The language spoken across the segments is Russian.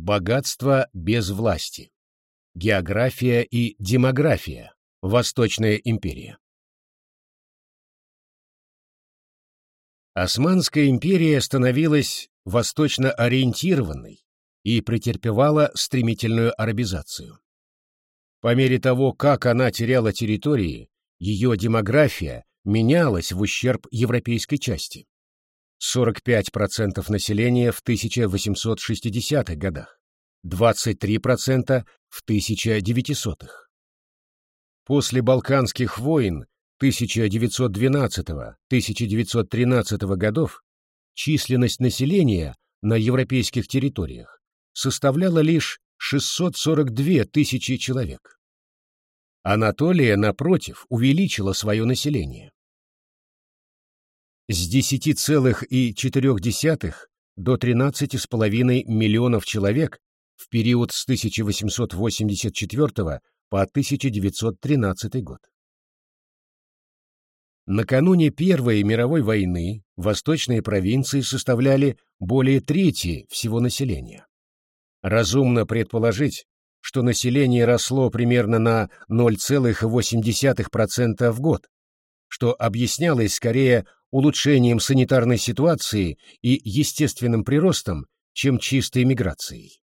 Богатство без власти. География и демография. Восточная империя. Османская империя становилась восточно ориентированной и претерпевала стремительную арабизацию. По мере того, как она теряла территории, ее демография менялась в ущерб европейской части. 45% населения в 1860-х годах, 23% в 1900-х. После Балканских войн 1912-1913 годов численность населения на европейских территориях составляла лишь 642 тысячи человек. Анатолия, напротив, увеличила свое население. С 10,4 до 13,5 миллионов человек в период с 1884 по 1913 год. Накануне Первой мировой войны восточные провинции составляли более трети всего населения. Разумно предположить, что население росло примерно на 0,8% в год, что объяснялось скорее улучшением санитарной ситуации и естественным приростом, чем чистой миграцией.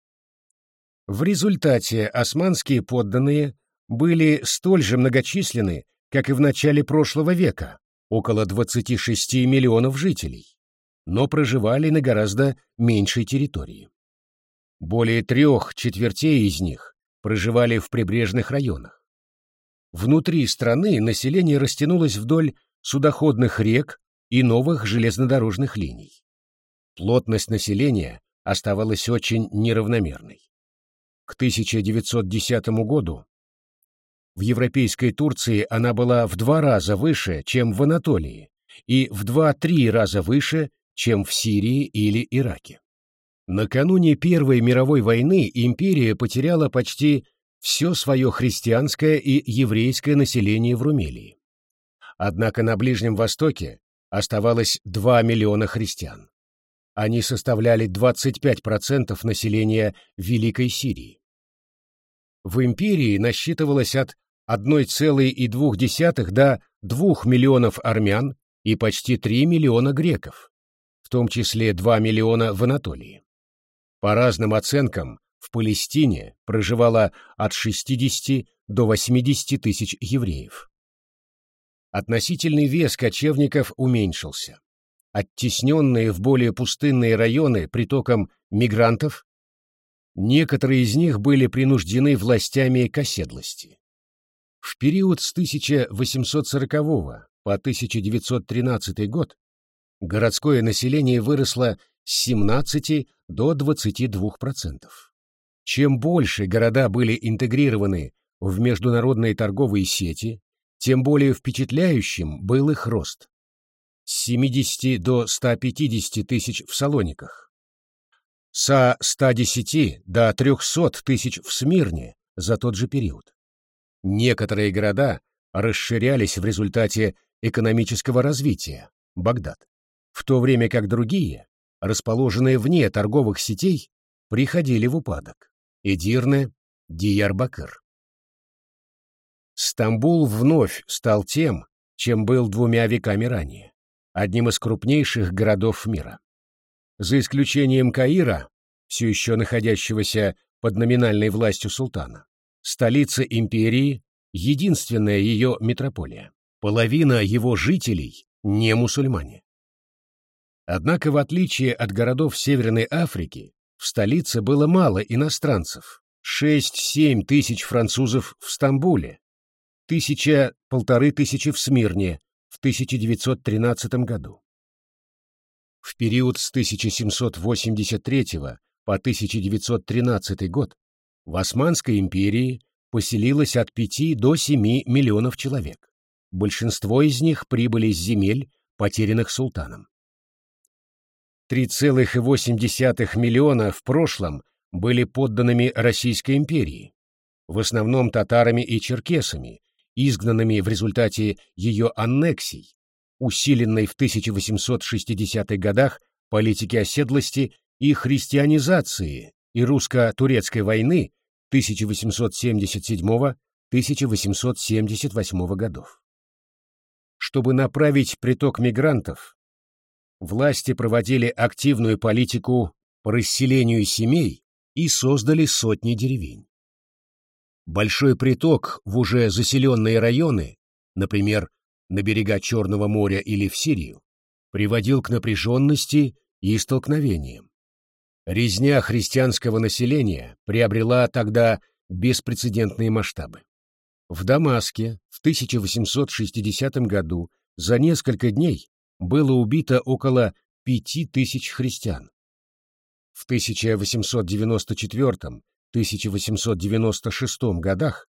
В результате османские подданные были столь же многочисленны, как и в начале прошлого века, около 26 миллионов жителей, но проживали на гораздо меньшей территории. Более трех четвертей из них проживали в прибрежных районах. Внутри страны население растянулось вдоль судоходных рек и новых железнодорожных линий. Плотность населения оставалась очень неравномерной. К 1910 году в европейской Турции она была в два раза выше, чем в Анатолии, и в два-три раза выше, чем в Сирии или Ираке. Накануне Первой мировой войны империя потеряла почти все свое христианское и еврейское население в Румелии. Однако на Ближнем Востоке оставалось 2 миллиона христиан. Они составляли 25% населения Великой Сирии. В империи насчитывалось от 1,2 до 2 миллионов армян и почти 3 миллиона греков, в том числе 2 миллиона в Анатолии. По разным оценкам, в Палестине проживало от 60 до 80 тысяч евреев. Относительный вес кочевников уменьшился. Оттесненные в более пустынные районы притоком мигрантов, некоторые из них были принуждены властями к оседлости. В период с 1840 по 1913 год городское население выросло с 17 до 22%. Чем больше города были интегрированы в международные торговые сети, тем более впечатляющим был их рост. С 70 до 150 тысяч в Салониках, со 110 до 300 тысяч в Смирне за тот же период. Некоторые города расширялись в результате экономического развития, Багдад, в то время как другие, расположенные вне торговых сетей, приходили в упадок. Эдирне, Диярбакыр. Стамбул вновь стал тем, чем был двумя веками ранее, одним из крупнейших городов мира. За исключением Каира, все еще находящегося под номинальной властью султана, столица империи, единственная ее метрополия. Половина его жителей не мусульмане. Однако, в отличие от городов Северной Африки, в столице было мало иностранцев. 6-7 тысяч французов в Стамбуле, тысяча-полторы тысячи в Смирне в 1913 году. В период с 1783 по 1913 год в Османской империи поселилось от 5 до 7 миллионов человек. Большинство из них прибыли с земель, потерянных султаном. 3,8 миллиона в прошлом были подданными Российской империи, в основном татарами и черкесами, изгнанными в результате ее аннексий, усиленной в 1860-х годах политики оседлости и христианизации и русско-турецкой войны 1877-1878 годов. Чтобы направить приток мигрантов, власти проводили активную политику по расселению семей и создали сотни деревень. Большой приток в уже заселенные районы, например, на берега Черного моря или в Сирию, приводил к напряженности и столкновениям. Резня христианского населения приобрела тогда беспрецедентные масштабы. В Дамаске в 1860 году за несколько дней было убито около пяти тысяч христиан. В 1894-1896 годах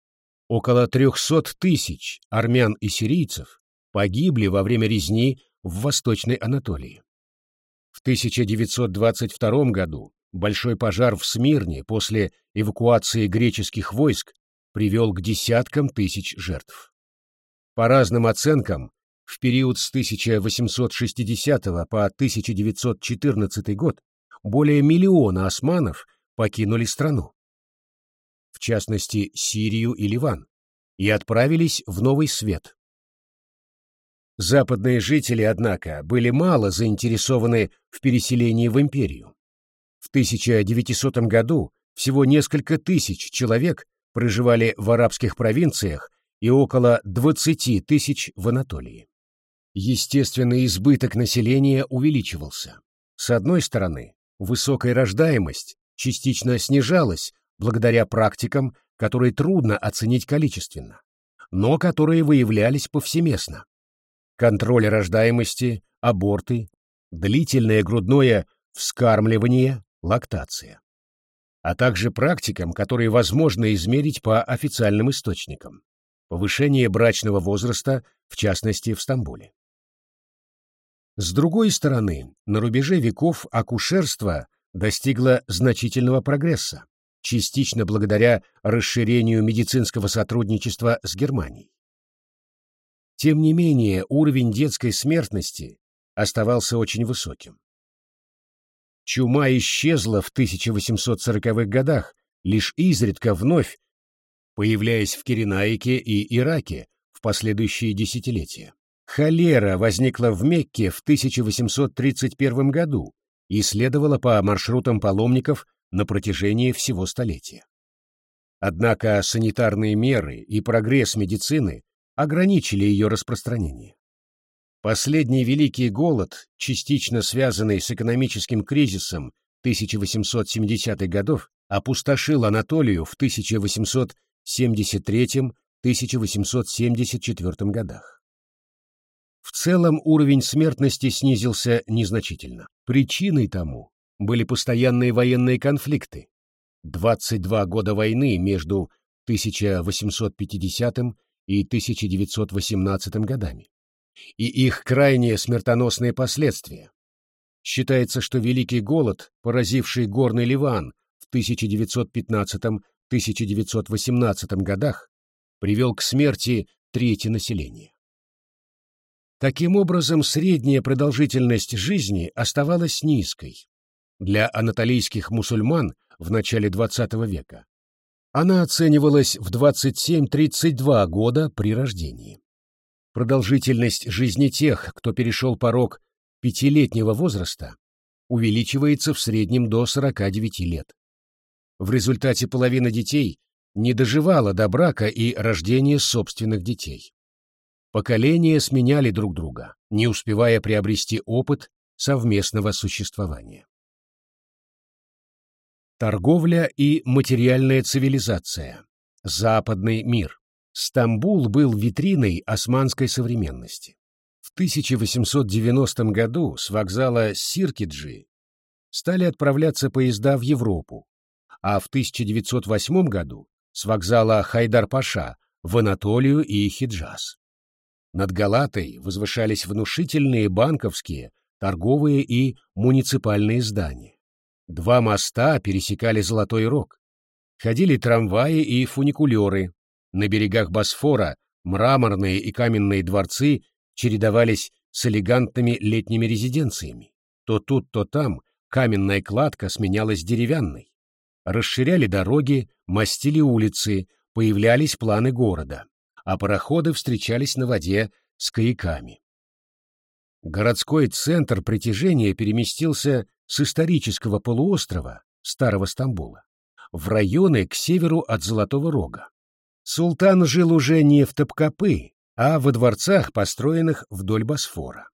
около 300 тысяч армян и сирийцев погибли во время резни в Восточной Анатолии. В 1922 году большой пожар в Смирне после эвакуации греческих войск привел к десяткам тысяч жертв. По разным оценкам, в период с 1860 по 1914 год более миллиона османов покинули страну, частности Сирию и Ливан, и отправились в Новый Свет, Западные жители, однако, были мало заинтересованы в переселении в империю. В 1900 году всего несколько тысяч человек проживали в арабских провинциях и около 20 тысяч в Анатолии. Естественный избыток населения увеличивался. С одной стороны, высокая рождаемость частично снижалась благодаря практикам, которые трудно оценить количественно, но которые выявлялись повсеместно контроль рождаемости, аборты, длительное грудное вскармливание, лактация, а также практикам, которые возможно измерить по официальным источникам, повышение брачного возраста, в частности в Стамбуле. С другой стороны, на рубеже веков акушерство достигло значительного прогресса, частично благодаря расширению медицинского сотрудничества с Германией. Тем не менее, уровень детской смертности оставался очень высоким. Чума исчезла в 1840-х годах, лишь изредка вновь, появляясь в Киренаике и Ираке в последующие десятилетия. Холера возникла в Мекке в 1831 году и следовала по маршрутам паломников на протяжении всего столетия. Однако санитарные меры и прогресс медицины ограничили ее распространение. Последний Великий голод, частично связанный с экономическим кризисом 1870-х годов, опустошил Анатолию в 1873-1874 годах. В целом уровень смертности снизился незначительно. Причиной тому были постоянные военные конфликты. 22 года войны между 1850 и 1918 годами, и их крайне смертоносные последствия. Считается, что Великий голод, поразивший горный Ливан в 1915-1918 годах, привел к смерти трети населения. Таким образом, средняя продолжительность жизни оставалась низкой. Для анатолийских мусульман в начале XX века она оценивалась в 27-32 года при рождении. Продолжительность жизни тех, кто перешел порог пятилетнего возраста, увеличивается в среднем до 49 лет. В результате половина детей не доживала до брака и рождения собственных детей. Поколения сменяли друг друга, не успевая приобрести опыт совместного существования. Торговля и материальная цивилизация. Западный мир. Стамбул был витриной османской современности. В 1890 году с вокзала Сиркиджи стали отправляться поезда в Европу, а в 1908 году с вокзала Хайдар-Паша в Анатолию и Хиджаз. Над Галатой возвышались внушительные банковские, торговые и муниципальные здания. Два моста пересекали Золотой Рог. Ходили трамваи и фуникулеры. На берегах Босфора мраморные и каменные дворцы чередовались с элегантными летними резиденциями. То тут, то там каменная кладка сменялась деревянной. расширяли дороги, мастили улицы, появлялись планы города, а пароходы встречались на воде с каяками. Городской центр притяжения переместился с исторического полуострова, Старого Стамбула, в районы к северу от Золотого Рога. Султан жил уже не в Топкапы, а во дворцах, построенных вдоль Босфора.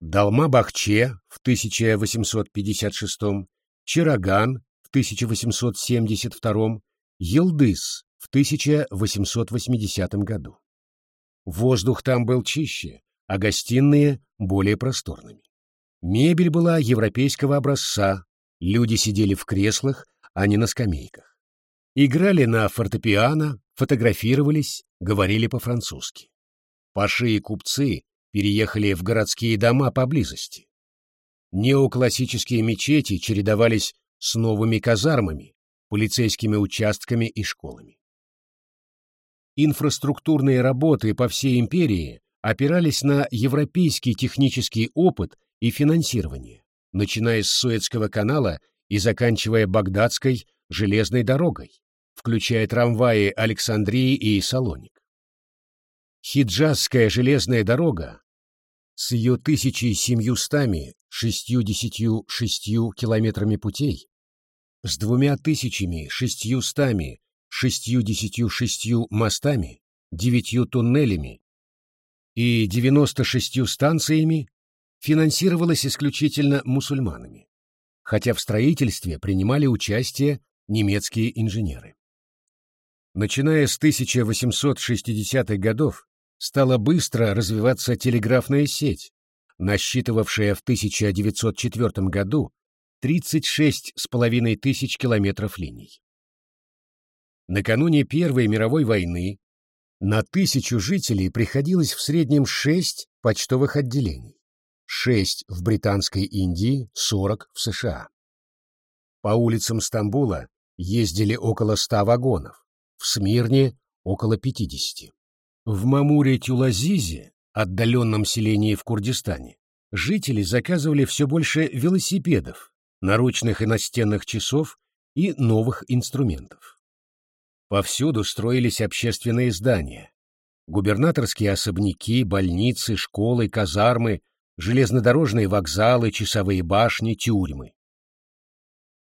Далма-Бахче в 1856, Чираган в 1872, Елдыс в 1880 году. Воздух там был чище, а гостиные более просторными. Мебель была европейского образца, люди сидели в креслах, а не на скамейках. Играли на фортепиано, фотографировались, говорили по-французски. Паши и купцы переехали в городские дома поблизости. Неоклассические мечети чередовались с новыми казармами, полицейскими участками и школами. Инфраструктурные работы по всей империи опирались на европейский технический опыт и финансирование, начиная с Суэцкого канала и заканчивая Багдадской железной дорогой, включая трамваи Александрии и Салоник. Хиджазская железная дорога с ее 1766 километрами путей, с двумя тысячами шестьюстами шестьюдесятью шестью мостами, девятью туннелями и девяносто шестью станциями финансировалась исключительно мусульманами, хотя в строительстве принимали участие немецкие инженеры. Начиная с 1860-х годов стала быстро развиваться телеграфная сеть, насчитывавшая в 1904 году 36,5 тысяч километров линий. Накануне Первой мировой войны на тысячу жителей приходилось в среднем 6 почтовых отделений, 6 в Британской Индии, 40 в США. По улицам Стамбула ездили около 100 вагонов, в Смирне — около 50. В Мамуре-Тюлазизе, отдаленном селении в Курдистане, жители заказывали все больше велосипедов, наручных и настенных часов и новых инструментов. Повсюду строились общественные здания, губернаторские особняки, больницы, школы, казармы, железнодорожные вокзалы, часовые башни, тюрьмы.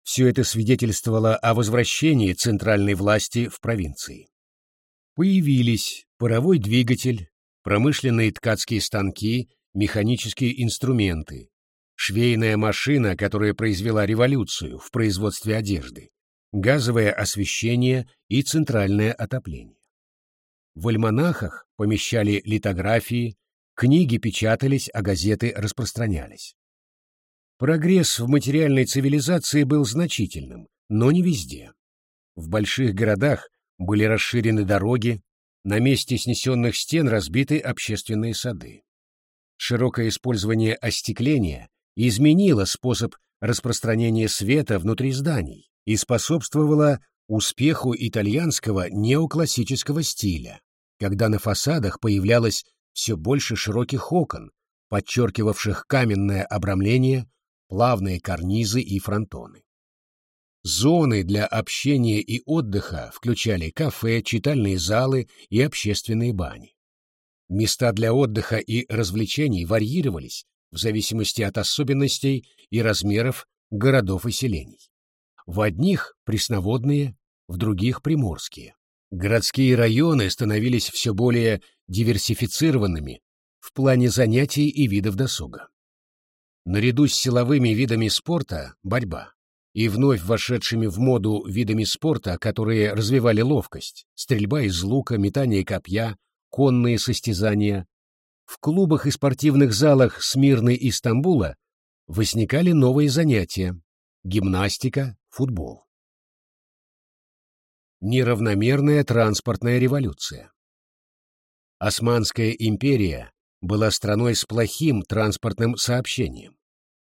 Все это свидетельствовало о возвращении центральной власти в провинции. Появились паровой двигатель, промышленные ткацкие станки, механические инструменты, швейная машина, которая произвела революцию в производстве одежды, газовое освещение и центральное отопление. В альманахах помещали литографии, книги печатались, а газеты распространялись. Прогресс в материальной цивилизации был значительным, но не везде. В больших городах были расширены дороги, на месте снесенных стен разбиты общественные сады. Широкое использование остекления изменило способ распространения света внутри зданий и способствовало успеху итальянского неоклассического стиля, когда на фасадах появлялось все больше широких окон, подчеркивавших каменное обрамление, плавные карнизы и фронтоны. Зоны для общения и отдыха включали кафе, читальные залы и общественные бани. Места для отдыха и развлечений варьировались в зависимости от особенностей и размеров городов и селений. В одних – пресноводные, в других – приморские. Городские районы становились все более диверсифицированными в плане занятий и видов досуга. Наряду с силовыми видами спорта – борьба, и вновь вошедшими в моду видами спорта, которые развивали ловкость, стрельба из лука, метание копья, конные состязания, в клубах и спортивных залах Смирны и Стамбула возникали новые занятия – гимнастика, футбол. Неравномерная транспортная революция. Османская империя была страной с плохим транспортным сообщением.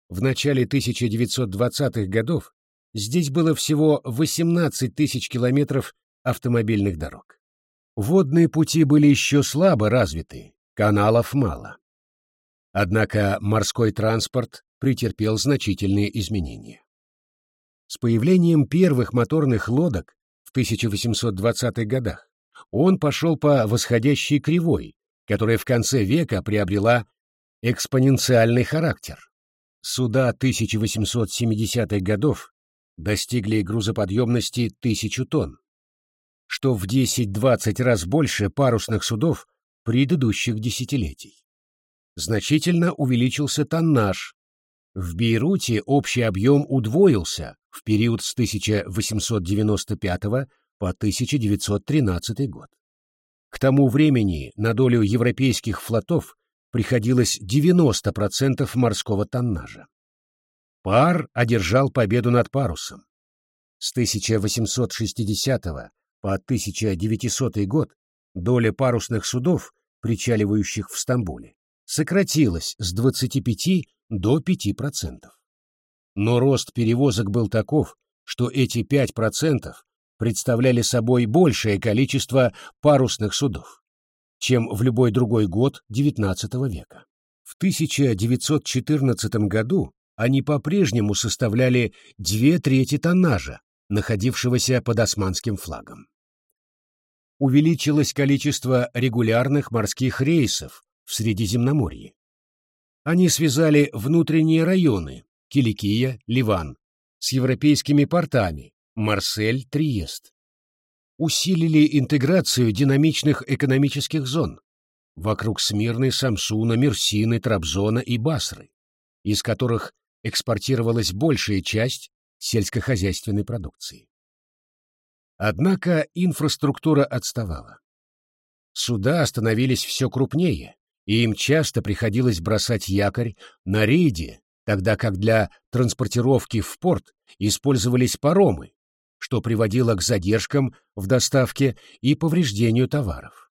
В начале 1920-х годов здесь было всего 18 тысяч километров автомобильных дорог. Водные пути были еще слабо развиты, каналов мало. Однако морской транспорт претерпел значительные изменения. С появлением первых моторных лодок в 1820-х годах он пошел по восходящей кривой, которая в конце века приобрела экспоненциальный характер. Суда 1870-х годов достигли грузоподъемности тысячу тонн, что в 10-20 раз больше парусных судов предыдущих десятилетий. Значительно увеличился тоннаж. В Бейруте общий объем удвоился в период с 1895 по 1913 год. К тому времени на долю европейских флотов приходилось 90% морского тоннажа. Пар одержал победу над парусом. С 1860 по 1900 год доля парусных судов, причаливающих в Стамбуле, сократилась с 25 до 5%. Но рост перевозок был таков, что эти 5% представляли собой большее количество парусных судов, чем в любой другой год XIX века. В 1914 году они по-прежнему составляли две трети тоннажа, находившегося под османским флагом. Увеличилось количество регулярных морских рейсов в Средиземноморье. Они связали внутренние районы Киликия, Ливан с европейскими портами Марсель, Триест. Усилили интеграцию динамичных экономических зон вокруг Смирны, Самсуна, Мерсины, Трабзона и Басры, из которых экспортировалась большая часть сельскохозяйственной продукции. Однако инфраструктура отставала. Суда становились все крупнее, и им часто приходилось бросать якорь на рейде, тогда как для транспортировки в порт использовались паромы, что приводило к задержкам в доставке и повреждению товаров.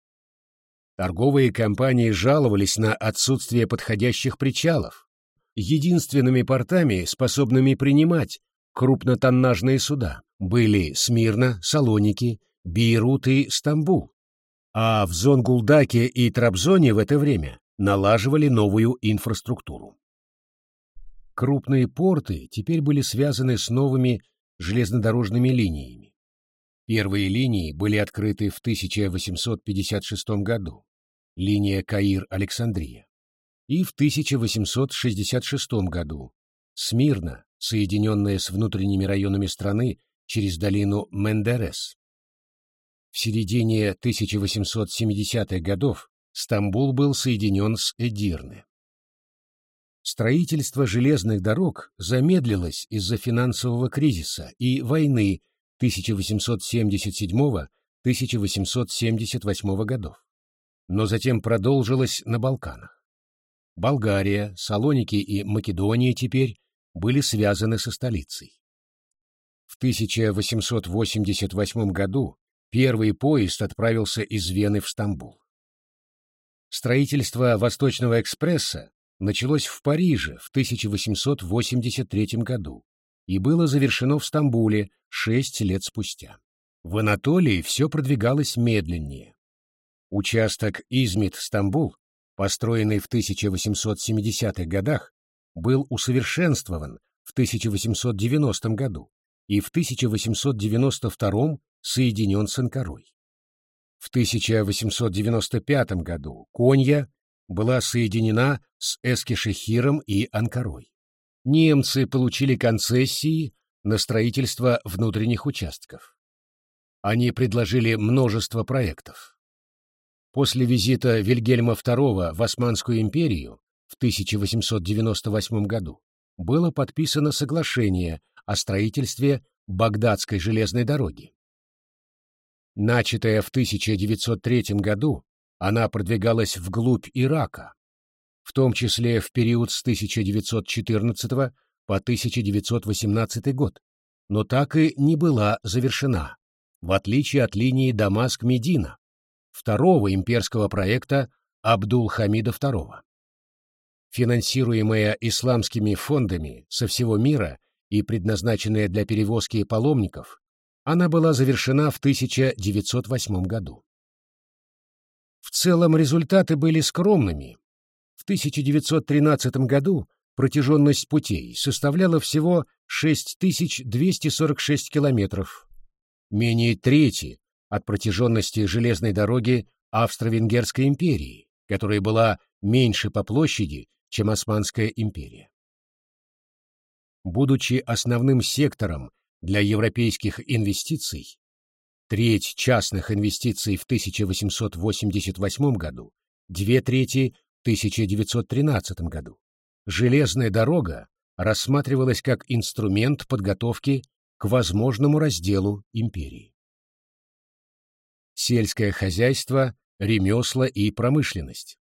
Торговые компании жаловались на отсутствие подходящих причалов, единственными портами, способными принимать крупнотоннажные суда, были Смирна, Салоники, Бейрут и Стамбул. А в Зонгулдаке и Трабзоне в это время налаживали новую инфраструктуру. Крупные порты теперь были связаны с новыми железнодорожными линиями. Первые линии были открыты в 1856 году, линия Каир-Александрия и в 1866 году Смирна, соединенная с внутренними районами страны через долину Мендерес. В середине 1870-х годов Стамбул был соединен с Эдирне. Строительство железных дорог замедлилось из-за финансового кризиса и войны 1877-1878 годов, но затем продолжилось на Балканах. Болгария, Салоники и Македония теперь были связаны со столицей. В 1888 году первый поезд отправился из Вены в Стамбул. Строительство Восточного экспресса началось в Париже в 1883 году и было завершено в Стамбуле шесть лет спустя. В Анатолии все продвигалось медленнее. Участок Измит-Стамбул построенный в 1870-х годах, был усовершенствован в 1890 году и в 1892 соединен с Анкарой. В 1895 году Конья была соединена с Эскишехиром и Анкарой. Немцы получили концессии на строительство внутренних участков. Они предложили множество проектов. После визита Вильгельма II в Османскую империю в 1898 году было подписано соглашение о строительстве Багдадской железной дороги. Начатая в 1903 году, она продвигалась вглубь Ирака, в том числе в период с 1914 по 1918 год, но так и не была завершена, в отличие от линии Дамаск-Медина, второго имперского проекта Абдул-Хамида II. Финансируемая исламскими фондами со всего мира и предназначенная для перевозки паломников, она была завершена в 1908 году. В целом результаты были скромными. В 1913 году протяженность путей составляла всего 6246 километров, менее трети от протяженности железной дороги Австро-Венгерской империи, которая была меньше по площади, чем Османская империя. Будучи основным сектором для европейских инвестиций, треть частных инвестиций в 1888 году, две трети в 1913 году, железная дорога рассматривалась как инструмент подготовки к возможному разделу империи. Сельское хозяйство, ремесла и промышленность.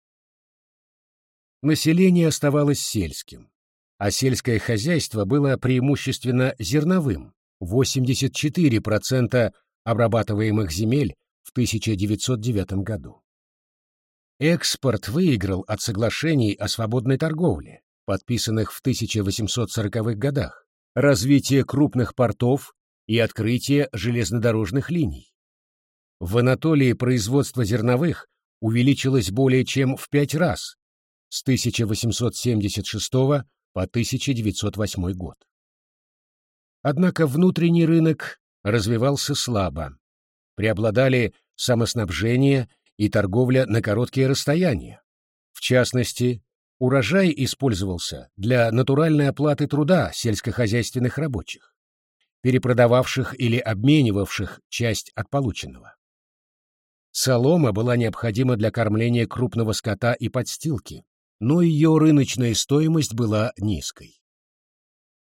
Население оставалось сельским, а сельское хозяйство было преимущественно зерновым, 84% обрабатываемых земель в 1909 году. Экспорт выиграл от соглашений о свободной торговле, подписанных в 1840-х годах, развитие крупных портов и открытие железнодорожных линий. В Анатолии производство зерновых увеличилось более чем в пять раз с 1876 по 1908 год. Однако внутренний рынок развивался слабо. Преобладали самоснабжение и торговля на короткие расстояния. В частности, урожай использовался для натуральной оплаты труда сельскохозяйственных рабочих, перепродававших или обменивавших часть от полученного. Солома была необходима для кормления крупного скота и подстилки, но ее рыночная стоимость была низкой.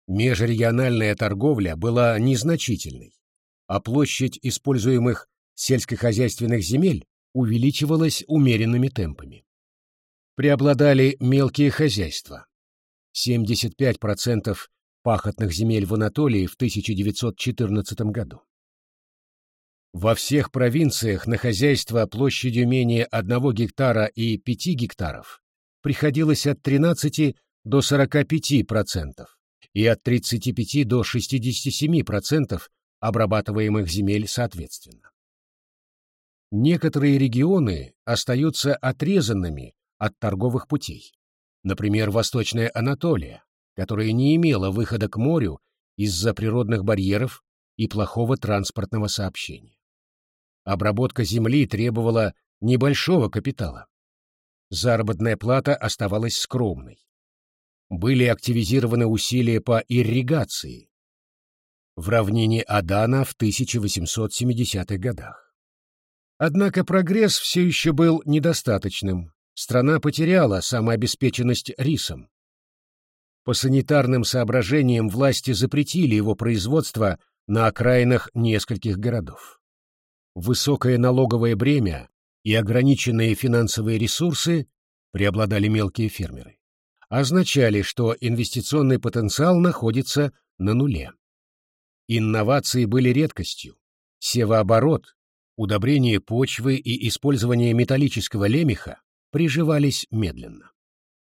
Межрегиональная торговля была незначительной, а площадь используемых сельскохозяйственных земель увеличивалась умеренными темпами преобладали мелкие хозяйства. 75% пахотных земель в Анатолии в 1914 году. Во всех провинциях на хозяйство площадью менее 1 гектара и 5 гектаров приходилось от 13 до 45% и от 35 до 67% обрабатываемых земель соответственно. Некоторые регионы остаются отрезанными от торговых путей. Например, Восточная Анатолия, которая не имела выхода к морю из-за природных барьеров и плохого транспортного сообщения. Обработка земли требовала небольшого капитала. Заработная плата оставалась скромной. Были активизированы усилия по ирригации в равнине Адана в 1870-х годах. Однако прогресс все еще был недостаточным, страна потеряла самообеспеченность рисом. По санитарным соображениям власти запретили его производство на окраинах нескольких городов. Высокое налоговое бремя и ограниченные финансовые ресурсы преобладали мелкие фермеры, означали, что инвестиционный потенциал находится на нуле. Инновации были редкостью. Севооборот, удобрение почвы и использование металлического лемеха приживались медленно.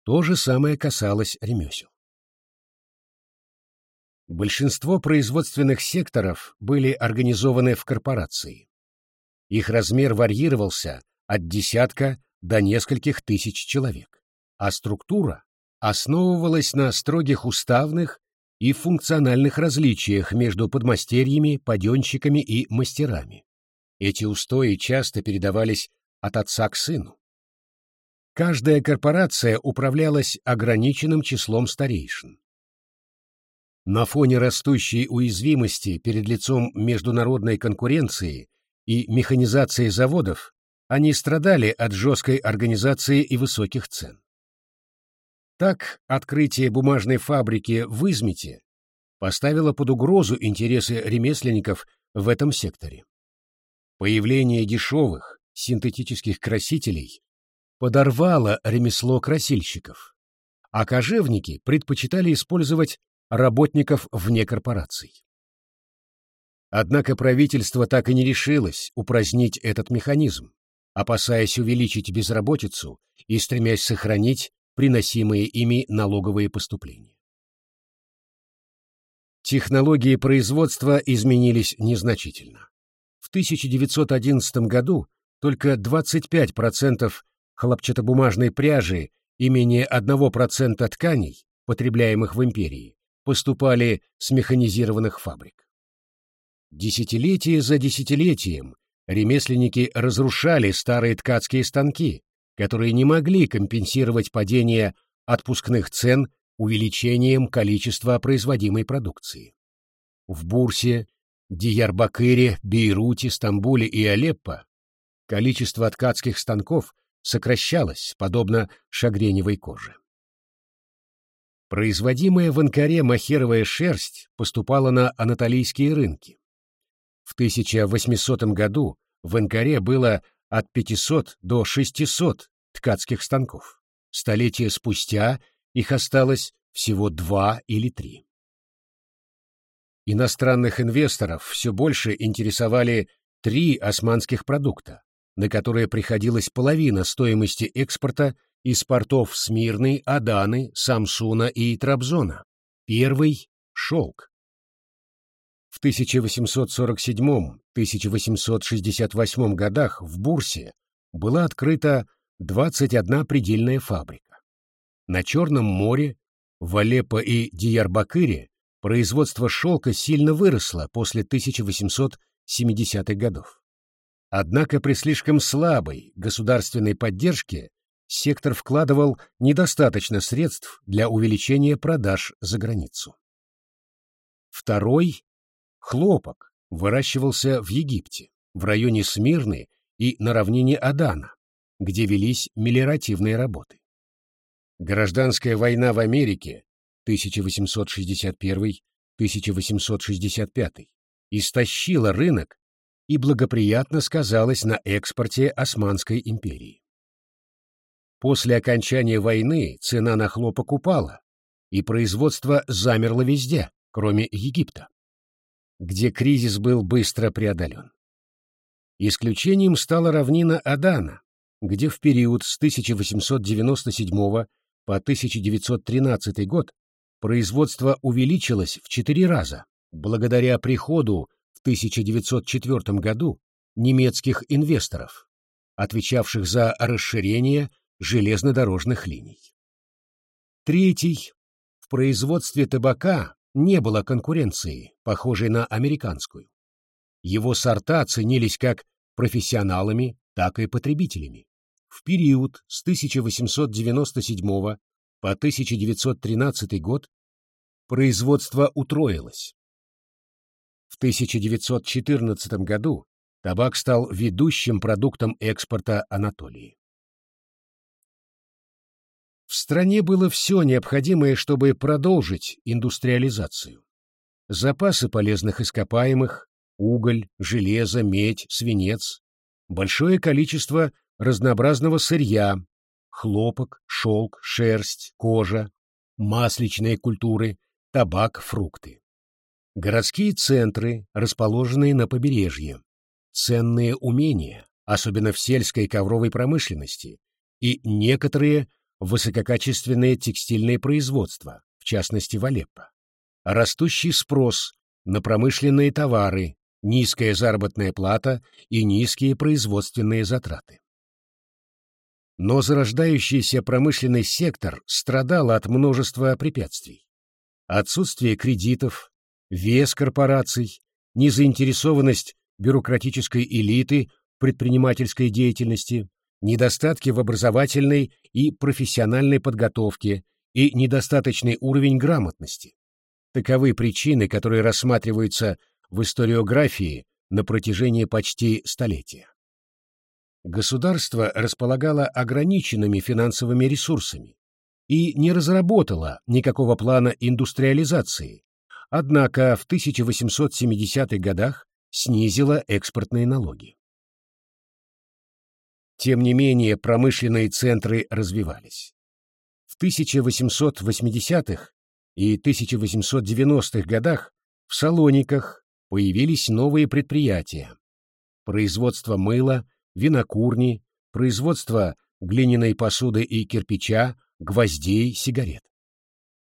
То же самое касалось ремесел. Большинство производственных секторов были организованы в корпорации. Их размер варьировался от десятка до нескольких тысяч человек, а структура основывалась на строгих уставных и функциональных различиях между подмастерьями, паденщиками и мастерами. Эти устои часто передавались от отца к сыну. Каждая корпорация управлялась ограниченным числом старейшин. На фоне растущей уязвимости перед лицом международной конкуренции и механизации заводов они страдали от жесткой организации и высоких цен. Так, открытие бумажной фабрики в Измите поставило под угрозу интересы ремесленников в этом секторе. Появление дешевых синтетических красителей подорвало ремесло красильщиков, а кожевники предпочитали использовать работников вне корпораций. Однако правительство так и не решилось упразднить этот механизм, опасаясь увеличить безработицу и стремясь сохранить приносимые ими налоговые поступления. Технологии производства изменились незначительно. В 1911 году только 25% хлопчатобумажной пряжи и менее 1% тканей потребляемых в империи, поступали с механизированных фабрик. Десятилетие за десятилетием ремесленники разрушали старые ткацкие станки, которые не могли компенсировать падение отпускных цен увеличением количества производимой продукции. В Бурсе, Диярбакыре, Бейруте, Стамбуле и Алеппо количество ткацких станков сокращалось, подобно шагреневой коже. Производимая в Анкаре махеровая шерсть поступала на анатолийские рынки. В 1800 году в Анкаре было от 500 до 600 ткацких станков. Столетия спустя их осталось всего два или три. Иностранных инвесторов все больше интересовали три османских продукта, на которые приходилась половина стоимости экспорта из портов Смирны, Аданы, Самсуна и Трабзона. Первый — шелк. В 1847-1868 годах в Бурсе была открыта 21 предельная фабрика. На Черном море, в Алеппо и Диярбакыре производство шелка сильно выросло после 1870-х годов. Однако при слишком слабой государственной поддержке сектор вкладывал недостаточно средств для увеличения продаж за границу. Второй – хлопок выращивался в Египте, в районе Смирны и на равнине Адана, где велись мелиоративные работы. Гражданская война в Америке 1861-1865 истощила рынок и благоприятно сказалась на экспорте Османской империи. После окончания войны цена на хлопок упала, и производство замерло везде, кроме Египта, где кризис был быстро преодолен. Исключением стала равнина Адана, где в период с 1897 по 1913 год производство увеличилось в четыре раза благодаря приходу 1904 году немецких инвесторов, отвечавших за расширение железнодорожных линий. Третий. В производстве табака не было конкуренции, похожей на американскую. Его сорта ценились как профессионалами, так и потребителями. В период с 1897 по 1913 год производство утроилось. В 1914 году табак стал ведущим продуктом экспорта Анатолии. В стране было все необходимое, чтобы продолжить индустриализацию. Запасы полезных ископаемых, уголь, железо, медь, свинец, большое количество разнообразного сырья, хлопок, шелк, шерсть, кожа, масличные культуры, табак, фрукты. Городские центры, расположенные на побережье. Ценные умения, особенно в сельской ковровой промышленности, и некоторые высококачественные текстильные производства, в частности в Алеппо. Растущий спрос на промышленные товары, низкая заработная плата и низкие производственные затраты. Но зарождающийся промышленный сектор страдал от множества препятствий. Отсутствие кредитов, вес корпораций, незаинтересованность бюрократической элиты предпринимательской деятельности, недостатки в образовательной и профессиональной подготовке и недостаточный уровень грамотности. Таковы причины, которые рассматриваются в историографии на протяжении почти столетия. Государство располагало ограниченными финансовыми ресурсами и не разработало никакого плана индустриализации, однако в 1870-х годах снизило экспортные налоги. Тем не менее, промышленные центры развивались. В 1880-х и 1890-х годах в Салониках появились новые предприятия. Производство мыла, винокурни, производство глиняной посуды и кирпича, гвоздей, сигарет.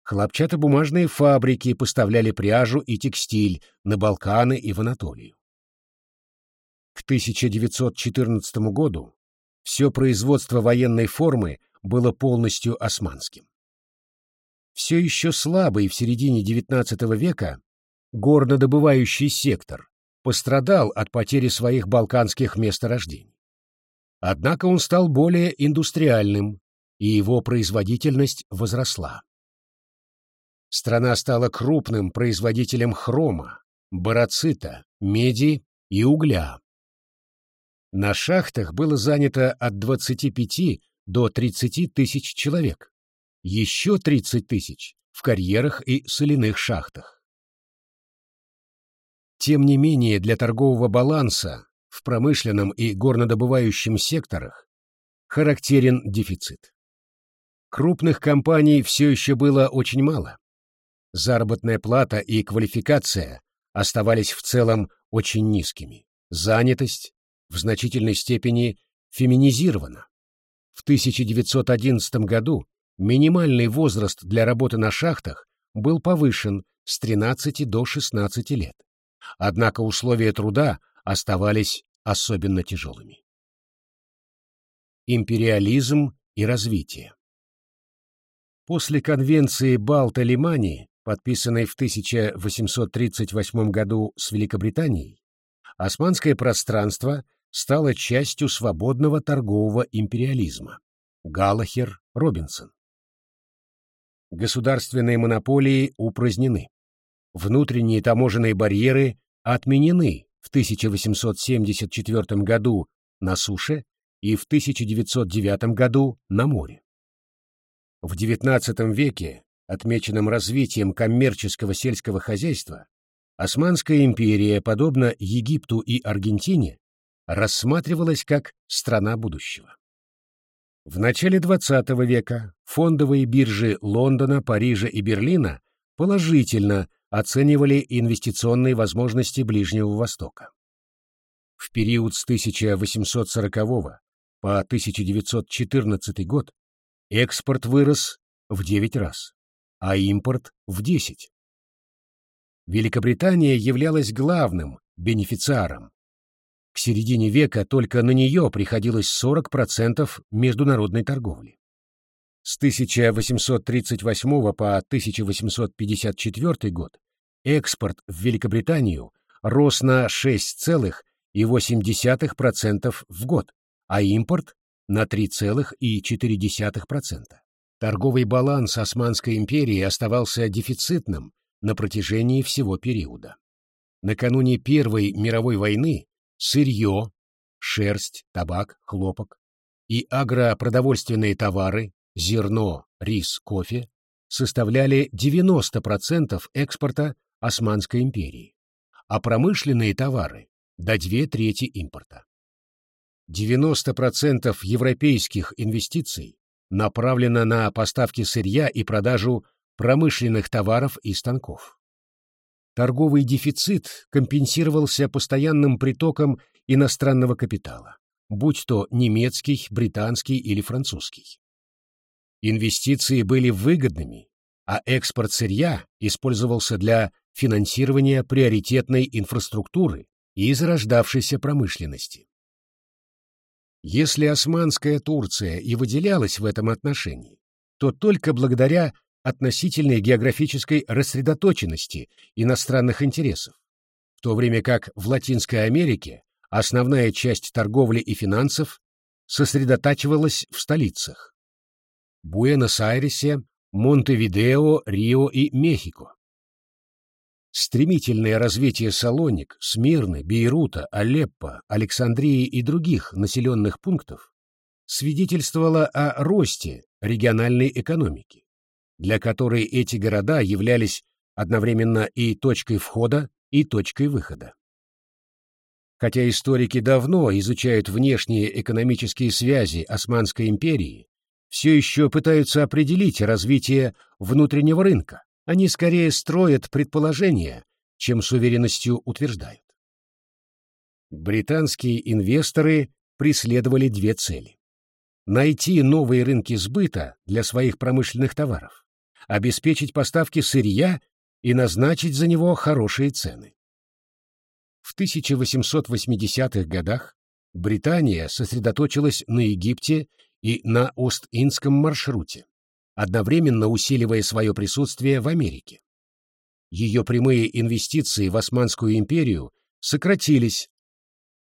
Хлопчатобумажные фабрики поставляли пряжу и текстиль на Балканы и в Анатолию. К 1914 году все производство военной формы было полностью османским. Все еще слабый в середине XIX века горнодобывающий сектор пострадал от потери своих балканских месторождений. Однако он стал более индустриальным, и его производительность возросла. Страна стала крупным производителем хрома, бароцита, меди и угля. На шахтах было занято от 25 до 30 тысяч человек, еще 30 тысяч в карьерах и соляных шахтах. Тем не менее, для торгового баланса в промышленном и горнодобывающем секторах характерен дефицит. Крупных компаний все еще было очень мало. Заработная плата и квалификация оставались в целом очень низкими. Занятость в значительной степени феминизирована. В 1911 году минимальный возраст для работы на шахтах был повышен с 13 до 16 лет. Однако условия труда оставались особенно тяжелыми. Империализм и развитие После конвенции Балта-Лимани, подписанной в 1838 году с Великобританией, османское пространство стало частью свободного торгового империализма. Галлахер, Робинсон. Государственные монополии упразднены. Внутренние таможенные барьеры отменены в 1874 году на суше и в 1909 году на море. В XIX веке, отмеченном развитием коммерческого сельского хозяйства, Османская империя, подобно Египту и Аргентине, рассматривалась как страна будущего. В начале XX века фондовые биржи Лондона, Парижа и Берлина положительно оценивали инвестиционные возможности Ближнего Востока. В период с 1840 по 1914 год экспорт вырос в 9 раз, а импорт в 10. Великобритания являлась главным бенефициаром. К середине века только на нее приходилось 40% международной торговли. С 1838 по 1854 год экспорт в Великобританию рос на 6,8% в год, а импорт на 3,4%. Торговый баланс Османской империи оставался дефицитным на протяжении всего периода. Накануне Первой мировой войны сырье, шерсть, табак, хлопок и агропродовольственные товары, зерно, рис, кофе составляли 90% экспорта Османской империи, а промышленные товары – до две трети импорта. 90% европейских инвестиций направлено на поставки сырья и продажу промышленных товаров и станков. Торговый дефицит компенсировался постоянным притоком иностранного капитала, будь то немецкий, британский или французский. Инвестиции были выгодными, а экспорт сырья использовался для финансирования приоритетной инфраструктуры и зарождавшейся промышленности. Если Османская Турция и выделялась в этом отношении, то только благодаря относительной географической рассредоточенности иностранных интересов, в то время как в Латинской Америке основная часть торговли и финансов сосредотачивалась в столицах – Буэнос-Айресе, Монтевидео, Рио и Мехико. Стремительное развитие Салоник, Смирны, Бейрута, Алеппо, Александрии и других населенных пунктов свидетельствовало о росте региональной экономики, для которой эти города являлись одновременно и точкой входа, и точкой выхода. Хотя историки давно изучают внешние экономические связи Османской империи, все еще пытаются определить развитие внутреннего рынка, они скорее строят предположения, чем с уверенностью утверждают. Британские инвесторы преследовали две цели. Найти новые рынки сбыта для своих промышленных товаров, обеспечить поставки сырья и назначить за него хорошие цены. В 1880-х годах Британия сосредоточилась на Египте и на Ост-Индском маршруте, одновременно усиливая свое присутствие в Америке. Ее прямые инвестиции в Османскую империю сократились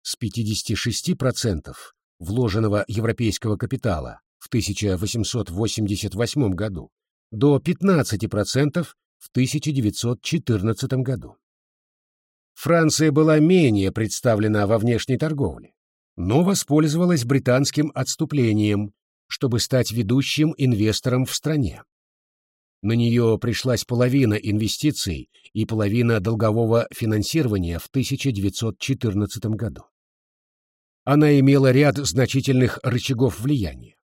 с 56% вложенного европейского капитала в 1888 году до 15% в 1914 году. Франция была менее представлена во внешней торговле, но воспользовалась британским отступлением, чтобы стать ведущим инвестором в стране. На нее пришлась половина инвестиций и половина долгового финансирования в 1914 году. Она имела ряд значительных рычагов влияния.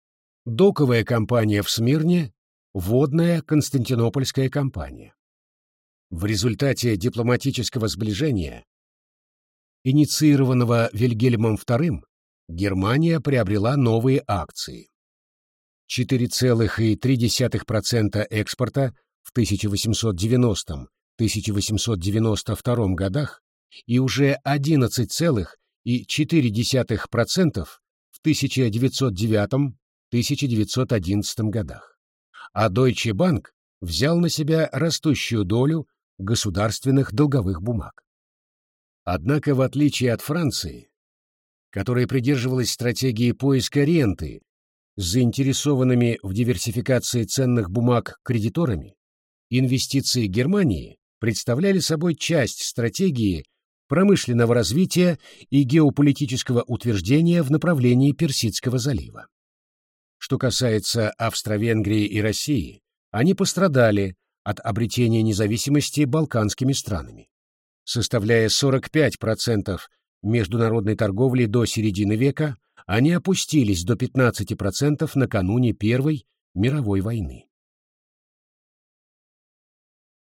Доковая компания в Смирне, водная Константинопольская компания. В результате дипломатического сближения, инициированного Вильгельмом II, Германия приобрела новые акции. 4,3% экспорта в 1890-1892 годах и уже 11,4% в 1909-1911 годах. А Deutsche Bank взял на себя растущую долю государственных долговых бумаг. Однако, в отличие от Франции, которая придерживалась стратегии поиска ренты с заинтересованными в диверсификации ценных бумаг кредиторами, инвестиции Германии представляли собой часть стратегии промышленного развития и геополитического утверждения в направлении Персидского залива. Что касается Австро-Венгрии и России, они пострадали от обретения независимости балканскими странами. Составляя 45% международной торговли до середины века, они опустились до 15% накануне Первой мировой войны.